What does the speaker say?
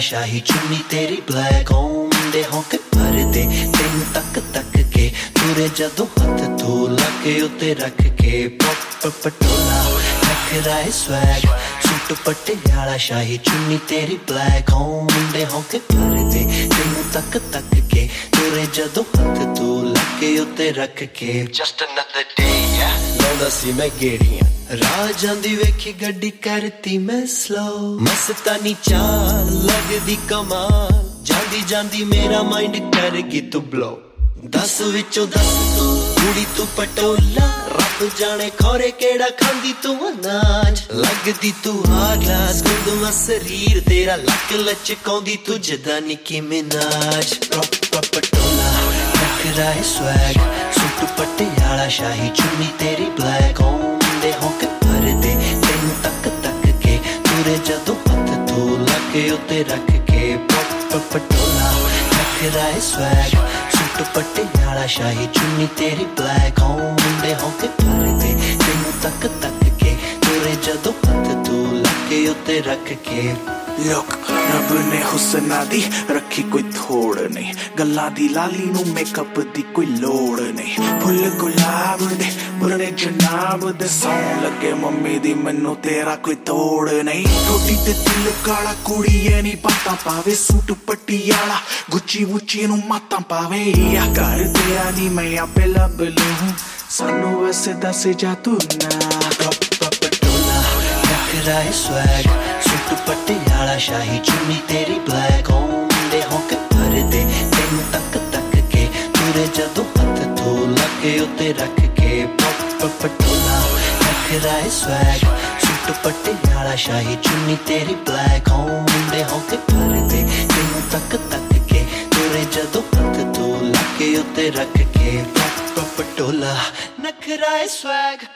ਸ਼ਾਹੀ ਚੁੰਨੀ ਤੇਰੀ ਬਲੈਕ ਹੁੰਦੇ ਹੌਂਕੇ ਭਰਦੇ ਤੈਨੂੰ ਤੱਕ ਤੱਕ ਕੇ। ਤੁਰੇ ਜਦੋਂ ਹੱਥ ਤੂੰ ਲੱਗੇ ਉੱਤੇ ਰੱਖ ਕੇ। ਪੱਪ ਪਟੋਲਾ ਰੱਖ ਰਾਏ ਸਵੈਗ ਸੁੱਟ ਪਟਿਆਲਾ ਸ਼ਾਹੀ ਚੁੰਨੀ ਤੇਰੀ ਬਲੈਕ ਹੁੰਦੇ ਹੌਂਕੇ ਭਰਦੇ ਤੈਨੂੰ ਤੱਕ ਤੱਕ ਕੇ। ਤੁਰੇ ਜਦੋਂ ਹੱਥ ਤੂੰ ਲੱਗੇ ਉੱਤੇ ਰੱਖ ਕੇ। Just another day, yeah. ਲਾਉਂਦਾ ਸੀ ਮੈਂ ਗੇੜੀਆਂ ਰਾਹ ਜਾਂਦੀ ਵੇਖੀ ਗੱਡੀ ਕਰਤੀ ਮੈਂ ਸਲੋ ਮਸਤਾਨੀ ਚਾਲ, ਲੱਗਦੀ ਕਮਾਲ। ਜਾਂਦੀ ਜਾਂਦੀ ਮੇਰਾ ਮਾਈਂਡ ਕਰ ਗਈ ਤੂੰ ਬਲੋ ਦਸ ਵਿੱਚੋਂ ਦਸ ਤੂੰ, ਕੁੜੀ ਤੂੰ ਪਟੋਲਾ। ਰੱਬ ਜਾਣੇ ਖੋਰੇ ਕਿਹੜਾ ਖਾਂਦੀ ਤੂੰ ਅਨਾਜ। ਲੱਗਦੀ ਤੂੰ ਆ ਗਲਾਸ ਗੁੰਦਵਾ ਸਰੀਰ ਤੇਰਾ ਲੱਕ ਲਚਕਾਉਂਦੀ ਤੂੰ ਜਦਾ ਨਿੱਕੀ ਮਿਨਾਜ ਪ੍ਰੋਪ ਪਟੋਲਾ, ਰੱਖ ਰਾਏ ਸਵੈਗ ਸੁੱਟ ਪਟਿਆਲਾ, ਸ਼ਾਹੀ ਚੁੰਨੀ ਤੇਰੀ ਬਲੈਕ ਤੁਰੇ ਜਦੋਂ ਹੱਥ ਤੂੰ ਲੱਗੇ, ਉੱਤੇ ਰੱਖ ਕੇ ਪੱਪ ਪਟੋਲਾ ਰੱਖ ਸਵੈਗ ਸੁੱਟ ਪਟਿਆਲਾ ਸ਼ਾਹੀ, ਚੁੰਨੀ ਤੇਰੀ ਬਲੈਕ ਹੁੰਦੇ ਹੌਂਕ ਭਰਦੇ ਤੈਨੂੰ ਤੱਕ ਤੱਕ ਕੇ ਤੁਰੇ ਜਦੋਂ ਹੱਥ ਤੂੰ ਲੱਗੇ, ਉੱਤੇ ਰੱਖ ਕੇ ਲੋਕ, ਰੱਬ ਨੇ ਹੁਸਨਾ ਦੀ ਰੱਖੀ ਕੋਈ ਥੋੜ ਨਹੀਂ। ਗੱਲਾਂ ਦੀ ਲਾਲੀ ਨੂੰ ਮੇਕਅਪ ਦੀ ਕੋਈ ਲੋੜ ਨਹੀਂ। ਫੁੱਲ ਗੁਲਾਬ ਦੇ ਬੁਰਨੇ ਜਨਾਬ ਦੇ ਸੌਂ ਲੱਗੇ। ਮੰਮੀ ਦੀ ਮੈਨੂੰ ਤੇਰਾ ਕੋਈ ਤੋੜ ਨਹੀਂ। ਰੋਟੀ ਤੇ ਦਿਲ ਕਾਲਾ ਕੁੜੀ ਨਹੀਂ ਪਤਾ ਪਾਵੇ। ਸੂਟ ਪਟਿਆਲਾ, ਗੁੱਚੀ ਉੱਚੀ ਨੂੰ ਮਾਤਾਂ ਪਾਵੇ। ਆ ਘਰ ਤੇਰਾ ਨਹੀਂ ਮੈਂ ਆਪੇ ਲੱਭ ਲੂੰ। ਸਾਨੂੰ ਵੈਸੇ ਦੱਸ ਜਾ ਤੂੰ ਨਾ। ਪਟੋਲਾ ਰੱਖ ਰਾਏ ਸਵੈਗ। ਸੁੱਟ ਪਟਿਆਲਾ ਸ਼ਾਹੀ ਚੁੰਨੀ ਤੇਰੀ ਬਲੈਕ ਹੁੰਦੇ ਹੌਂਕ ਭਰਦੇ, ਤੈਨੂੰ ਤੱਕ ਤੱਕ ਕੇ ਤੁਰੇ ਜਦੋਂ ਹੱਥ ਤੂੰ ਲੱਗੇ ਉੱਤੇ ਰੱਖ ਕੇ ਪੱਪ ਪਟੋਲਾ ਰੱਖ ਰਾਏ ਸਵੈਗ ਸੁੱਟ ਪਟਿਆਲਾ ਸ਼ਾਹੀ ਚੁੰਨੀ ਤੇਰੀ ਬਲੈਕ ਹੁੰਦੇ ਹੌਂਕ ਭਰਦੇ, ਤੈਨੂੰ ਤੱਕ ਤੱਕ ਕੇ ਤੁਰੇ ਜਦੋਂ ਹੱਥ ਤੂੰ ਲੱਗੇ ਉੱਤੇ ਰੱਖ ਕੇ ਪੱਪ ਪਟੋਲਾ ਨਖਰਾਏ ਸਵੈਗ